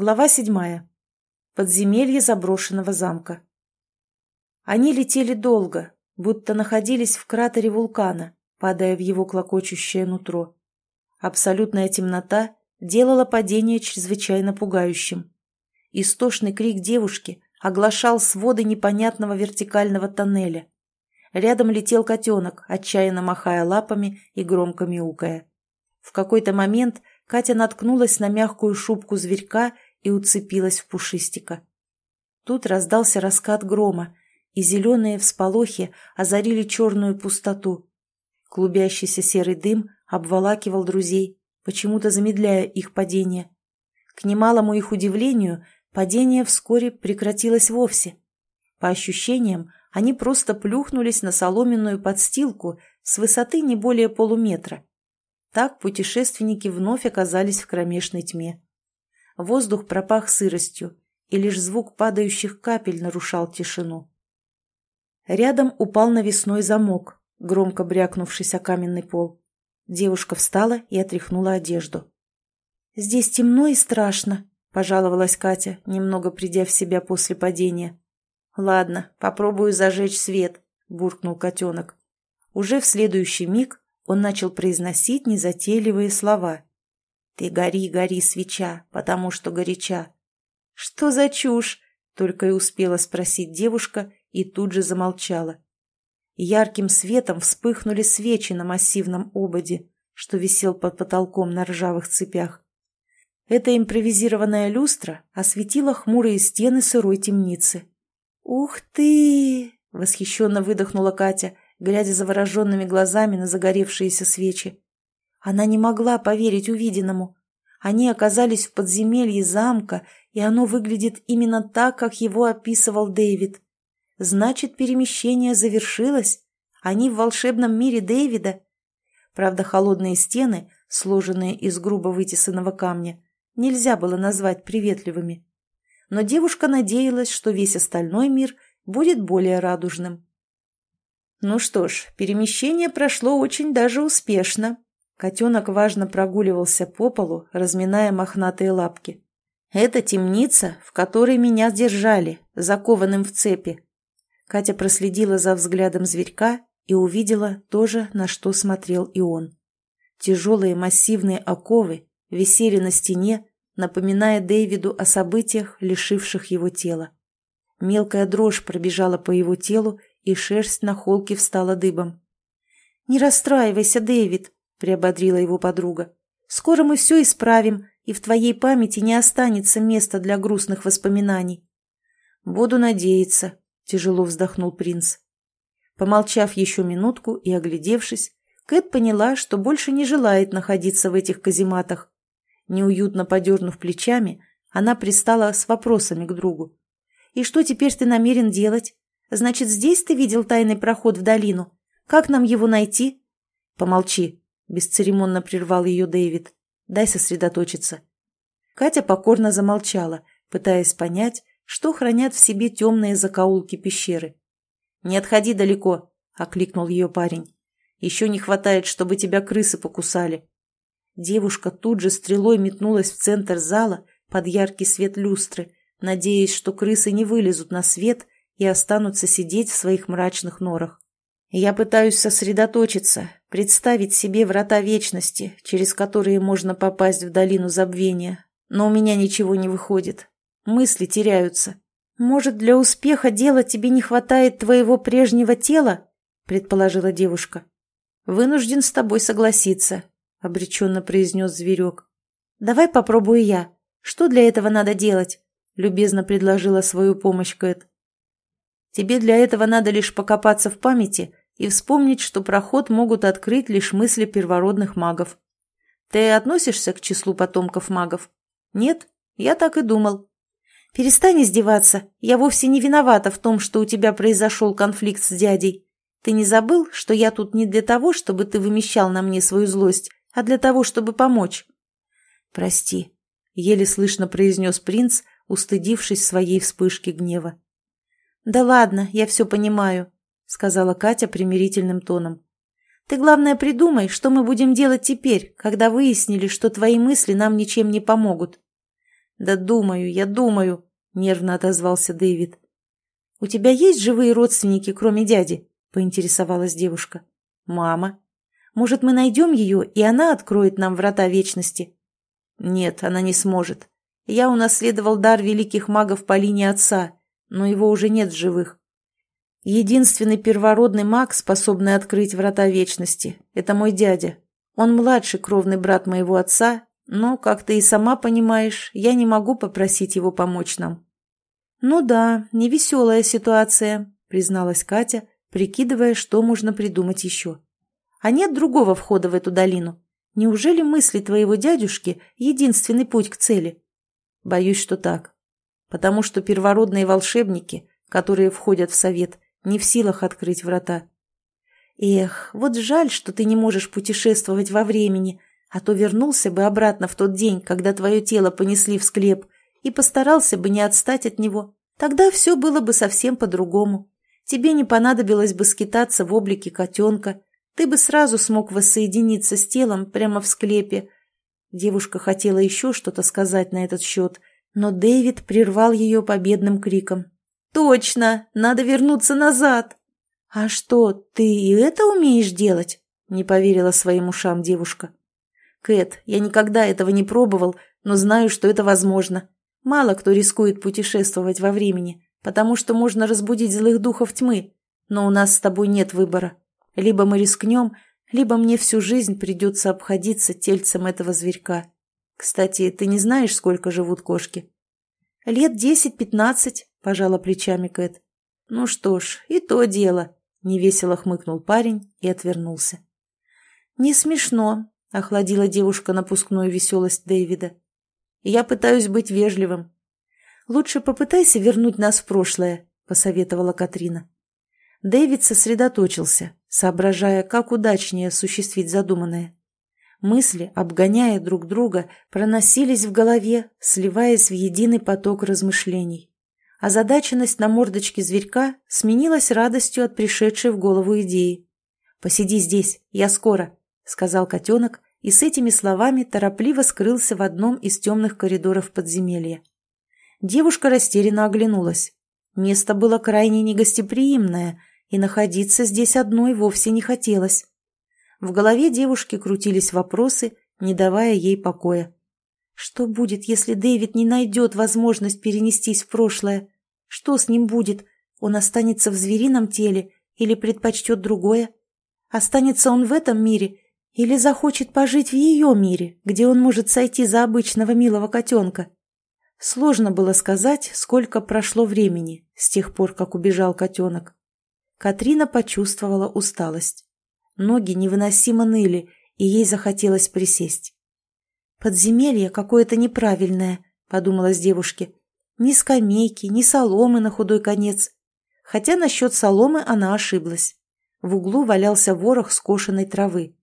Глава седьмая. Подземелье заброшенного замка. Они летели долго, будто находились в кратере вулкана, падая в его клокочущее нутро. Абсолютная темнота делала падение чрезвычайно пугающим. Истошный крик девушки оглашал своды непонятного вертикального тоннеля. Рядом летел котенок, отчаянно махая лапами и громко мяукая. В какой-то момент Катя наткнулась на мягкую шубку зверька и уцепилась в пушистика. Тут раздался раскат грома, и зеленые всполохи озарили черную пустоту. Клубящийся серый дым обволакивал друзей, почему-то замедляя их падение. К немалому их удивлению, падение вскоре прекратилось вовсе. По ощущениям, они просто плюхнулись на соломенную подстилку с высоты не более полуметра. Так путешественники вновь оказались в кромешной тьме. Воздух пропах сыростью, и лишь звук падающих капель нарушал тишину. Рядом упал навесной замок, громко брякнувшись о каменный пол. Девушка встала и отряхнула одежду. «Здесь темно и страшно», — пожаловалась Катя, немного придя в себя после падения. «Ладно, попробую зажечь свет», — буркнул котенок. Уже в следующий миг он начал произносить незатейливые слова. «Ты гори, гори, свеча, потому что горяча». «Что за чушь?» — только и успела спросить девушка и тут же замолчала. Ярким светом вспыхнули свечи на массивном ободе, что висел под потолком на ржавых цепях. Эта импровизированная люстра осветила хмурые стены сырой темницы. «Ух ты!» — восхищенно выдохнула Катя — глядя завороженными глазами на загоревшиеся свечи. Она не могла поверить увиденному. Они оказались в подземелье замка, и оно выглядит именно так, как его описывал Дэвид. Значит, перемещение завершилось? Они в волшебном мире Дэвида? Правда, холодные стены, сложенные из грубо вытесанного камня, нельзя было назвать приветливыми. Но девушка надеялась, что весь остальной мир будет более радужным. Ну что ж, перемещение прошло очень даже успешно. Котенок важно прогуливался по полу, разминая мохнатые лапки. Это темница, в которой меня держали, закованным в цепи. Катя проследила за взглядом зверька и увидела то же, на что смотрел и он. Тяжелые массивные оковы висели на стене, напоминая Дэвиду о событиях, лишивших его тела. Мелкая дрожь пробежала по его телу, и шерсть на холке встала дыбом. «Не расстраивайся, Дэвид», — приободрила его подруга. «Скоро мы все исправим, и в твоей памяти не останется места для грустных воспоминаний». «Буду надеяться», — тяжело вздохнул принц. Помолчав еще минутку и оглядевшись, Кэт поняла, что больше не желает находиться в этих казематах. Неуютно подернув плечами, она пристала с вопросами к другу. «И что теперь ты намерен делать? Значит, здесь ты видел тайный проход в долину? Как нам его найти?» «Помолчи», — бесцеремонно прервал ее Дэвид. «Дай сосредоточиться». Катя покорно замолчала, пытаясь понять, что хранят в себе темные закоулки пещеры. «Не отходи далеко», — окликнул ее парень. «Еще не хватает, чтобы тебя крысы покусали». Девушка тут же стрелой метнулась в центр зала под яркий свет люстры, надеясь, что крысы не вылезут на свет и останутся сидеть в своих мрачных норах. Я пытаюсь сосредоточиться, представить себе врата вечности, через которые можно попасть в долину забвения, но у меня ничего не выходит. Мысли теряются. «Может, для успеха дела тебе не хватает твоего прежнего тела?» — предположила девушка. «Вынужден с тобой согласиться», — обреченно произнес зверек. «Давай попробую я. Что для этого надо делать?» — любезно предложила свою помощь Кэт. Тебе для этого надо лишь покопаться в памяти и вспомнить, что проход могут открыть лишь мысли первородных магов. Ты относишься к числу потомков магов? Нет? Я так и думал. Перестань издеваться. Я вовсе не виновата в том, что у тебя произошел конфликт с дядей. Ты не забыл, что я тут не для того, чтобы ты вымещал на мне свою злость, а для того, чтобы помочь? Прости, — еле слышно произнес принц, устыдившись своей вспышки гнева. «Да ладно, я все понимаю», — сказала Катя примирительным тоном. «Ты, главное, придумай, что мы будем делать теперь, когда выяснили, что твои мысли нам ничем не помогут». «Да думаю, я думаю», — нервно отозвался Дэвид. «У тебя есть живые родственники, кроме дяди?» — поинтересовалась девушка. «Мама. Может, мы найдем ее, и она откроет нам врата вечности?» «Нет, она не сможет. Я унаследовал дар великих магов по линии отца, но его уже нет в живых. Единственный первородный маг, способный открыть врата вечности, это мой дядя. Он младший кровный брат моего отца, но, как ты и сама понимаешь, я не могу попросить его помочь нам. «Ну да, невеселая ситуация», — призналась Катя, прикидывая, что можно придумать еще. «А нет другого входа в эту долину? Неужели мысли твоего дядюшки — единственный путь к цели?» Боюсь, что так. Потому что первородные волшебники, которые входят в совет, не в силах открыть врата. Эх, вот жаль, что ты не можешь путешествовать во времени, а то вернулся бы обратно в тот день, когда твое тело понесли в склеп, и постарался бы не отстать от него. Тогда все было бы совсем по-другому. Тебе не понадобилось бы скитаться в облике котенка, ты бы сразу смог воссоединиться с телом прямо в склепе, Девушка хотела еще что-то сказать на этот счет, но Дэвид прервал ее победным криком. «Точно! Надо вернуться назад!» «А что, ты и это умеешь делать?» — не поверила своим ушам девушка. «Кэт, я никогда этого не пробовал, но знаю, что это возможно. Мало кто рискует путешествовать во времени, потому что можно разбудить злых духов тьмы, но у нас с тобой нет выбора. Либо мы рискнем, либо мне всю жизнь придется обходиться тельцем этого зверька. Кстати, ты не знаешь, сколько живут кошки? Лет десять-пятнадцать, пожала плечами Кэт. Ну что ж, и то дело, невесело хмыкнул парень и отвернулся. Не смешно, охладила девушка напускную веселость Дэвида. Я пытаюсь быть вежливым. Лучше попытайся вернуть нас в прошлое, посоветовала Катрина. Дэвид сосредоточился, соображая, как удачнее осуществить задуманное. Мысли, обгоняя друг друга, проносились в голове, сливаясь в единый поток размышлений. Озадаченность на мордочке зверька сменилась радостью от пришедшей в голову идеи. «Посиди здесь, я скоро», — сказал котенок, и с этими словами торопливо скрылся в одном из темных коридоров подземелья. Девушка растерянно оглянулась. Место было крайне негостеприимное, и находиться здесь одной вовсе не хотелось. В голове девушки крутились вопросы, не давая ей покоя. Что будет, если Дэвид не найдет возможность перенестись в прошлое? Что с ним будет? Он останется в зверином теле или предпочтет другое? Останется он в этом мире или захочет пожить в ее мире, где он может сойти за обычного милого котенка? Сложно было сказать, сколько прошло времени с тех пор, как убежал котенок. Катрина почувствовала усталость. Ноги невыносимо ныли, и ей захотелось присесть. «Подземелье какое-то неправильное», — подумалось девушке. «Ни скамейки, ни соломы на худой конец». Хотя насчет соломы она ошиблась. В углу валялся ворох скошенной травы.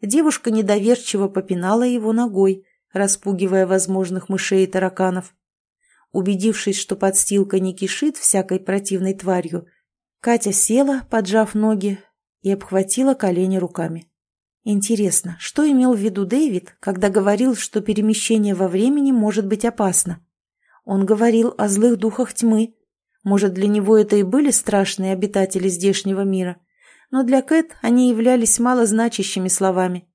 Девушка недоверчиво попинала его ногой, распугивая возможных мышей и тараканов. Убедившись, что подстилка не кишит всякой противной тварью, Катя села, поджав ноги, и обхватила колени руками. Интересно, что имел в виду Дэвид, когда говорил, что перемещение во времени может быть опасно? Он говорил о злых духах тьмы. Может, для него это и были страшные обитатели здешнего мира, но для Кэт они являлись малозначащими словами.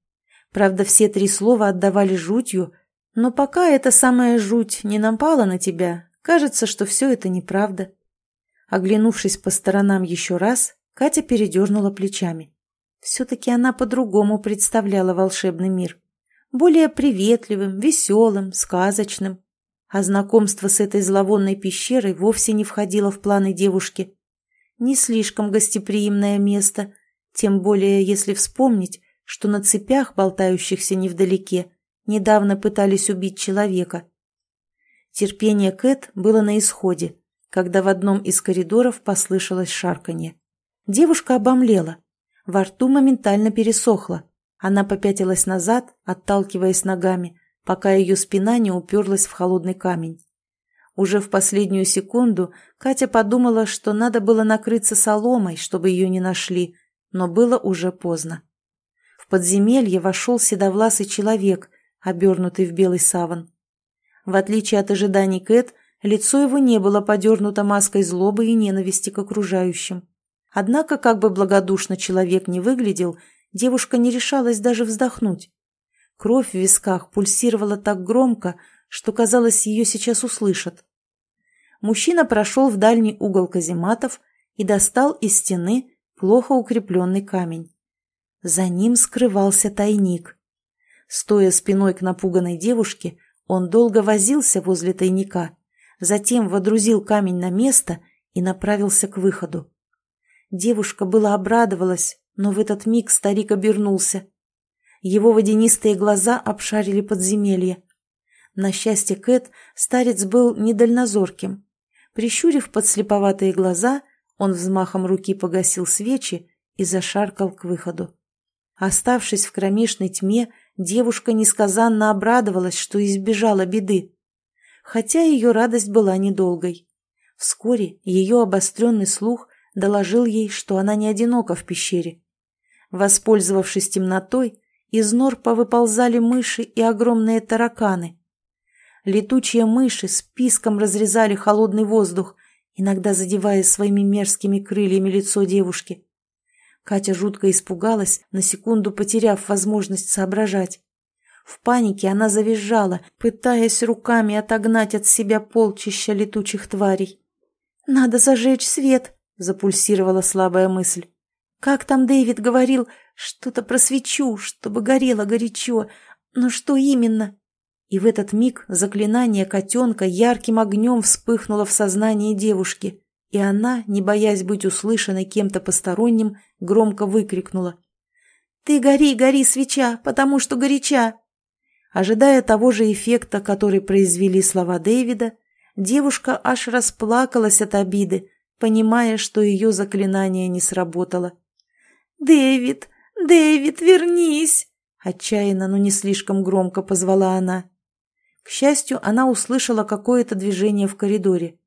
Правда, все три слова отдавали жутью, но пока эта самая жуть не напала на тебя, кажется, что все это неправда. Оглянувшись по сторонам еще раз, Катя передернула плечами. Все-таки она по-другому представляла волшебный мир. Более приветливым, веселым, сказочным. А знакомство с этой зловонной пещерой вовсе не входило в планы девушки. Не слишком гостеприимное место, тем более если вспомнить, что на цепях, болтающихся невдалеке, недавно пытались убить человека. Терпение Кэт было на исходе когда в одном из коридоров послышалось шарканье. Девушка обомлела. Во рту моментально пересохло. Она попятилась назад, отталкиваясь ногами, пока ее спина не уперлась в холодный камень. Уже в последнюю секунду Катя подумала, что надо было накрыться соломой, чтобы ее не нашли, но было уже поздно. В подземелье вошел седовласый человек, обернутый в белый саван. В отличие от ожиданий Кэт, лицо его не было подернуто маской злобы и ненависти к окружающим. Однако, как бы благодушно человек не выглядел, девушка не решалась даже вздохнуть. Кровь в висках пульсировала так громко, что, казалось, ее сейчас услышат. Мужчина прошел в дальний угол казематов и достал из стены плохо укрепленный камень. За ним скрывался тайник. Стоя спиной к напуганной девушке, он долго возился возле тайника, затем водрузил камень на место и направился к выходу. Девушка была обрадовалась, но в этот миг старик обернулся. Его водянистые глаза обшарили подземелье. На счастье Кэт, старец был недальнозорким. Прищурив подслеповатые глаза, он взмахом руки погасил свечи и зашаркал к выходу. Оставшись в кромешной тьме, девушка несказанно обрадовалась, что избежала беды. Хотя ее радость была недолгой. Вскоре ее обостренный слух доложил ей, что она не одинока в пещере. Воспользовавшись темнотой, из нор повыползали мыши и огромные тараканы. Летучие мыши с писком разрезали холодный воздух, иногда задевая своими мерзкими крыльями лицо девушки. Катя жутко испугалась, на секунду потеряв возможность соображать. В панике она завизжала, пытаясь руками отогнать от себя полчища летучих тварей. «Надо зажечь свет!» — запульсировала слабая мысль. «Как там Дэвид говорил? Что-то про свечу, чтобы горело горячо. Но что именно?» И в этот миг заклинание котенка ярким огнем вспыхнуло в сознании девушки, и она, не боясь быть услышанной кем-то посторонним, громко выкрикнула. «Ты гори, гори, свеча, потому что горяча!» Ожидая того же эффекта, который произвели слова Дэвида, девушка аж расплакалась от обиды, понимая, что ее заклинание не сработало. «Дэвид, Дэвид, вернись!» Отчаянно, но не слишком громко позвала она. К счастью, она услышала какое-то движение в коридоре.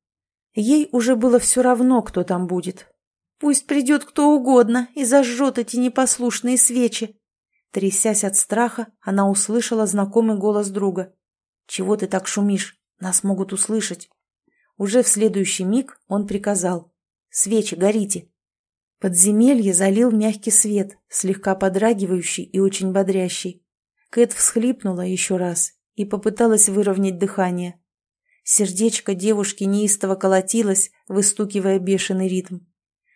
Ей уже было все равно, кто там будет. Пусть придет кто угодно и зажжет эти непослушные свечи. Трясясь от страха, она услышала знакомый голос друга. «Чего ты так шумишь? Нас могут услышать». Уже в следующий миг он приказал. «Свечи, горите!» Подземелье залил мягкий свет, слегка подрагивающий и очень бодрящий. Кэт всхлипнула еще раз и попыталась выровнять дыхание. Сердечко девушки неистово колотилось, выстукивая бешеный ритм.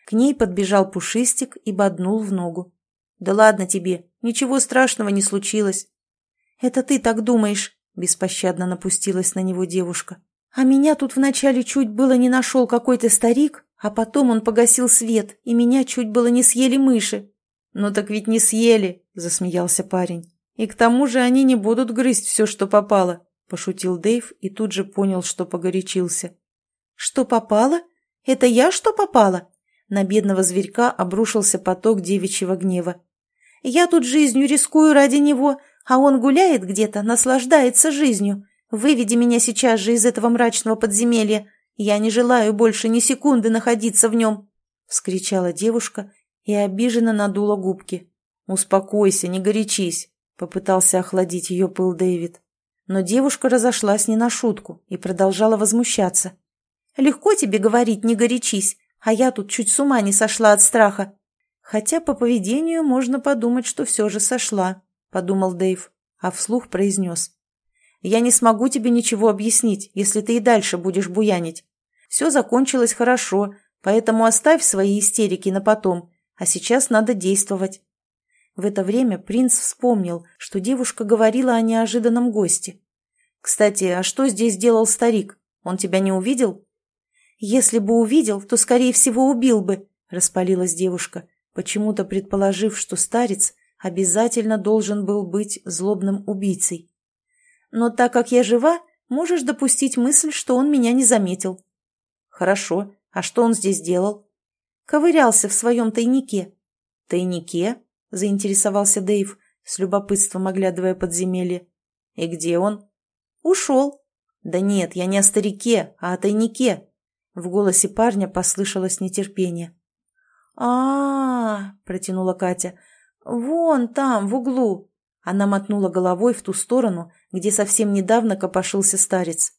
К ней подбежал Пушистик и боднул в ногу. «Да ладно тебе, ничего страшного не случилось». «Это ты так думаешь», — беспощадно напустилась на него девушка. «А меня тут вначале чуть было не нашел какой-то старик, а потом он погасил свет, и меня чуть было не съели мыши». «Ну так ведь не съели», — засмеялся парень. «И к тому же они не будут грызть все, что попало», — пошутил Дэйв и тут же понял, что погорячился. «Что попало? Это я что попало?» На бедного зверька обрушился поток девичьего гнева. Я тут жизнью рискую ради него, а он гуляет где-то, наслаждается жизнью. Выведи меня сейчас же из этого мрачного подземелья. Я не желаю больше ни секунды находиться в нем!» — вскричала девушка и обиженно надула губки. «Успокойся, не горячись!» — попытался охладить ее пыл Дэвид. Но девушка разошлась не на шутку и продолжала возмущаться. «Легко тебе говорить, не горячись, а я тут чуть с ума не сошла от страха. Хотя по поведению можно подумать, что все же сошла, подумал Дэйв, а вслух произнес. Я не смогу тебе ничего объяснить, если ты и дальше будешь буянить. Все закончилось хорошо, поэтому оставь свои истерики на потом, а сейчас надо действовать. В это время принц вспомнил, что девушка говорила о неожиданном госте. «Кстати, а что здесь делал старик? Он тебя не увидел?» «Если бы увидел, то, скорее всего, убил бы», — распалилась девушка почему-то предположив, что старец обязательно должен был быть злобным убийцей. Но так как я жива, можешь допустить мысль, что он меня не заметил. Хорошо. А что он здесь делал? Ковырялся в своем тайнике. Тайнике? Заинтересовался Дэйв, с любопытством оглядывая подземелье. И где он? Ушел. Да нет, я не о старике, а о тайнике. В голосе парня послышалось нетерпение а, протянула Катя. «Вон там, в углу!» Она мотнула головой в ту сторону, где совсем недавно копошился старец.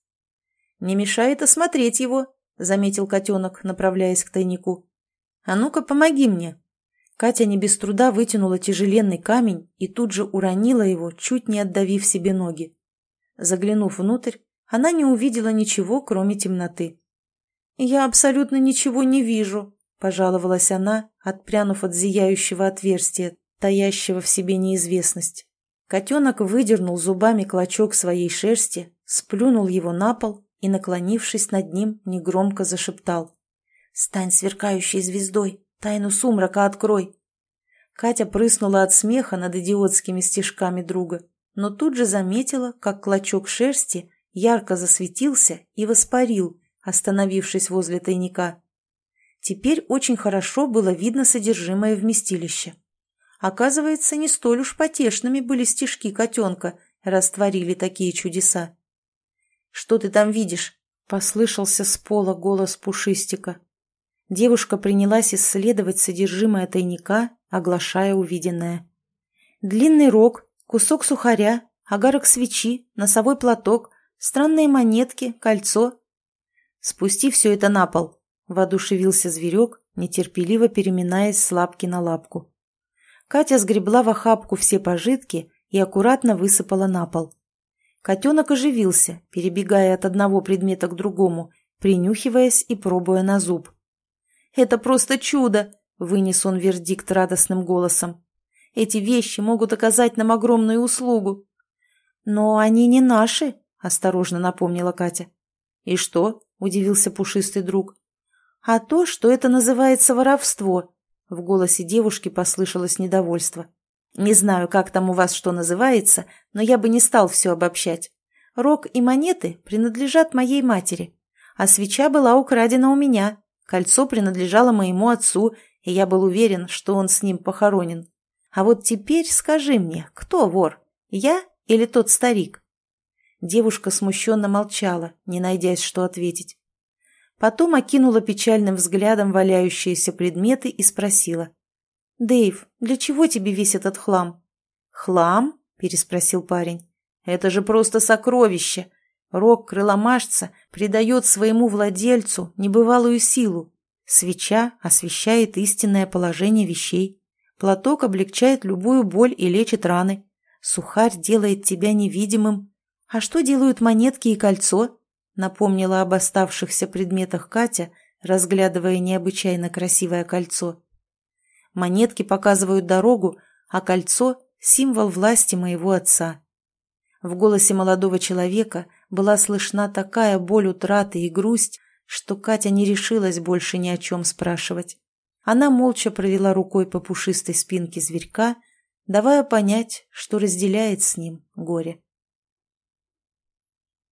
«Не мешает осмотреть его», — заметил котенок, направляясь к тайнику. «А ну-ка, помоги мне». Катя не без труда вытянула тяжеленный камень и тут же уронила его, чуть не отдавив себе ноги. Заглянув внутрь, она не увидела ничего, кроме темноты. «Я абсолютно ничего не вижу», — пожаловалась она, отпрянув от зияющего отверстия, таящего в себе неизвестность. Котенок выдернул зубами клочок своей шерсти, сплюнул его на пол и, наклонившись над ним, негромко зашептал. «Стань сверкающей звездой, тайну сумрака открой!» Катя прыснула от смеха над идиотскими стишками друга, но тут же заметила, как клочок шерсти ярко засветился и воспарил, остановившись возле тайника. Теперь очень хорошо было видно содержимое вместилища. Оказывается, не столь уж потешными были стишки котенка, растворили такие чудеса. «Что ты там видишь?» — послышался с пола голос Пушистика. Девушка принялась исследовать содержимое тайника, оглашая увиденное. Длинный рог, кусок сухаря, огарок свечи, носовой платок, странные монетки, кольцо. «Спусти все это на пол», воодушевился зверек, нетерпеливо переминаясь с лапки на лапку. Катя сгребла в охапку все пожитки и аккуратно высыпала на пол. Котенок оживился, перебегая от одного предмета к другому, принюхиваясь и пробуя на зуб. «Это просто чудо!» — вынес он вердикт радостным голосом. «Эти вещи могут оказать нам огромную услугу». «Но они не наши», — осторожно напомнила Катя. «И что?» — удивился пушистый друг а то, что это называется воровство. В голосе девушки послышалось недовольство. Не знаю, как там у вас что называется, но я бы не стал все обобщать. Рог и монеты принадлежат моей матери, а свеча была украдена у меня. Кольцо принадлежало моему отцу, и я был уверен, что он с ним похоронен. А вот теперь скажи мне, кто вор, я или тот старик?» Девушка смущенно молчала, не найдясь, что ответить. Потом окинула печальным взглядом валяющиеся предметы и спросила. «Дэйв, для чего тебе весь этот хлам?» «Хлам?» – переспросил парень. «Это же просто сокровище. Рог крыломашца придает своему владельцу небывалую силу. Свеча освещает истинное положение вещей. Платок облегчает любую боль и лечит раны. Сухарь делает тебя невидимым. А что делают монетки и кольцо? Напомнила об оставшихся предметах Катя, разглядывая необычайно красивое кольцо. Монетки показывают дорогу, а кольцо — символ власти моего отца. В голосе молодого человека была слышна такая боль утраты и грусть, что Катя не решилась больше ни о чем спрашивать. Она молча провела рукой по пушистой спинке зверька, давая понять, что разделяет с ним горе.